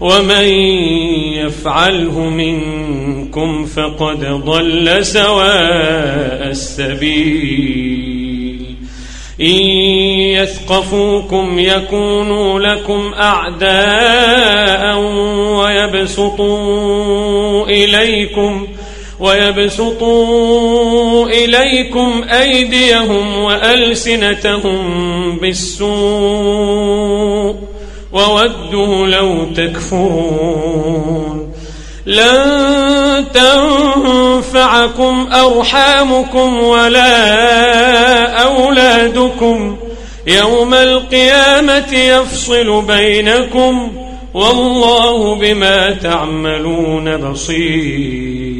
ومن يفعله منكم فقد ضل سواء السبيل. إن يثقفوكم يكونوا لكم أعداء ويبسطوا إليكم ويبسطوا إليكم أيديهم وألسنتهم بالسوء. وودوا لو تكفرون لن تنفعكم أرحامكم ولا أولادكم يوم القيامة يفصل بينكم والله بما تعملون بصير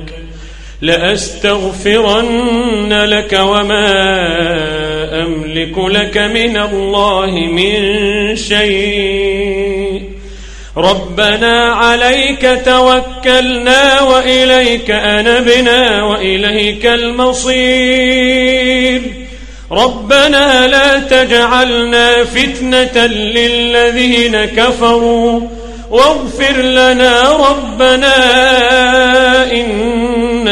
لأستغفرن لك وما أملك لك من الله من شيء. ربنا عليك توكلنا وإليك أنبنا وإليك المصير. ربنا لا تجعلنا فتنة للذين كفروا. واغفر لنا ربنا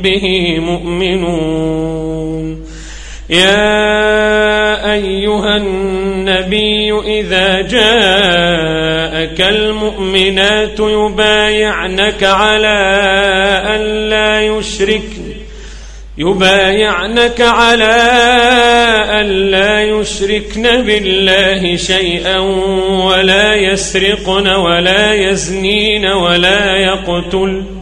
به مؤمنون. يا أيها النبي إذا جاءك المؤمنات يبايعنك على أن لا يشركن يبايعنك على أن لا يشركن بالله شيئا ولا يسرقن ولا يزنين ولا يقتل.